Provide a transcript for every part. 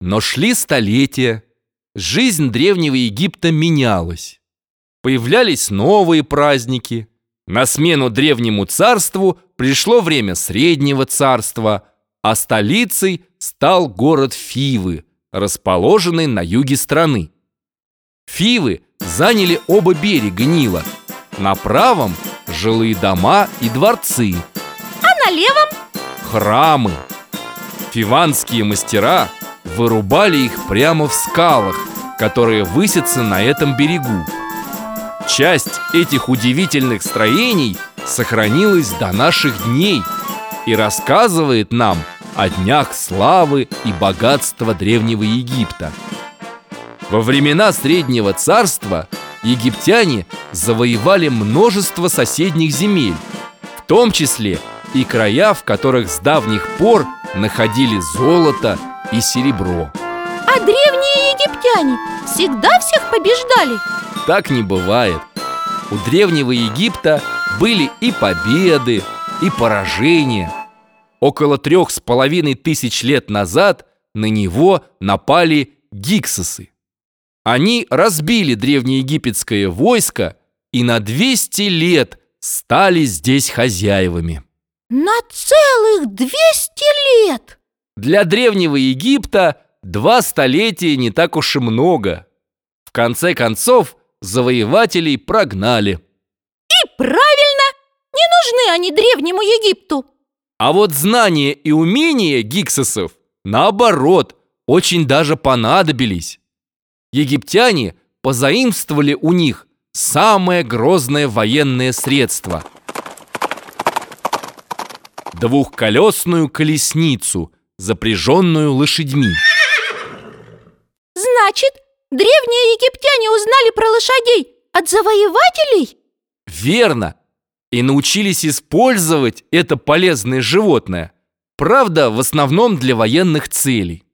Но шли столетия, жизнь древнего Египта менялась. Появлялись новые праздники. На смену древнему царству пришло время среднего царства, а столицей стал город Фивы, расположенный на юге страны. Фивы заняли оба берега Нила. На правом – жилые дома и дворцы. А на левом? Храмы. Фиванские мастера вырубали их прямо в скалах, которые высятся на этом берегу. Часть этих удивительных строений сохранилась до наших дней и рассказывает нам о днях славы и богатства Древнего Египта. Во времена Среднего Царства египтяне завоевали множество соседних земель, в том числе и края, в которых с давних пор находили золото и серебро. А древние египтяне всегда всех побеждали? Так не бывает. У древнего Египта были и победы, и поражения. Около трех с половиной тысяч лет назад на него напали гиксосы. Они разбили древнеегипетское войско и на 200 лет стали здесь хозяевами. На целых 200 лет! Для древнего Египта два столетия не так уж и много. В конце концов, завоевателей прогнали. И правильно! Не нужны они древнему Египту. А вот знания и умения гиксосов, наоборот, очень даже понадобились. Египтяне позаимствовали у них самое грозное военное средство – двухколесную колесницу, запряженную лошадьми. Значит, древние египтяне узнали про лошадей от завоевателей? Верно! И научились использовать это полезное животное. Правда, в основном для военных целей.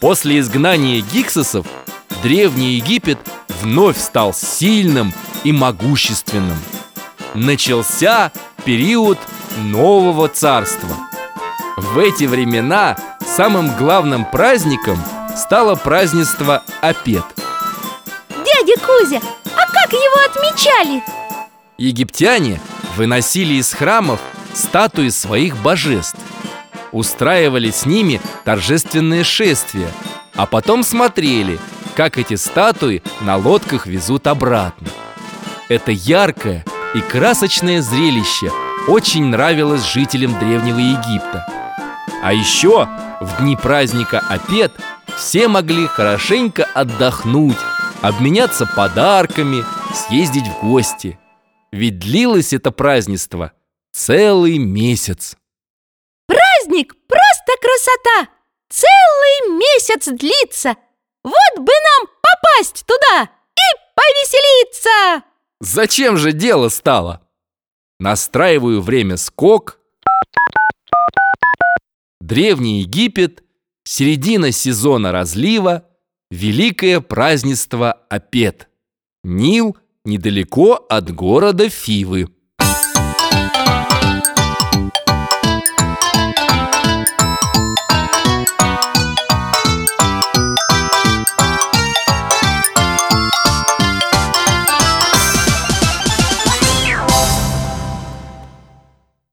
После изгнания гиксосов Древний Египет вновь стал сильным и могущественным. Начался период нового царства. В эти времена самым главным праздником стало празднество Апет. Дядя Кузя, а как его отмечали? Египтяне выносили из храмов статуи своих божеств Устраивали с ними торжественные шествия А потом смотрели, как эти статуи на лодках везут обратно Это яркое и красочное зрелище очень нравилось жителям Древнего Египта А еще в дни праздника Апет все могли хорошенько отдохнуть Обменяться подарками, съездить в гости – ведь длилось это празднество целый месяц. Праздник просто красота! Целый месяц длится! Вот бы нам попасть туда и повеселиться! Зачем же дело стало? Настраиваю время скок. Древний Египет, середина сезона разлива, великое празднество Апет. Нил – недалеко от города Фивы.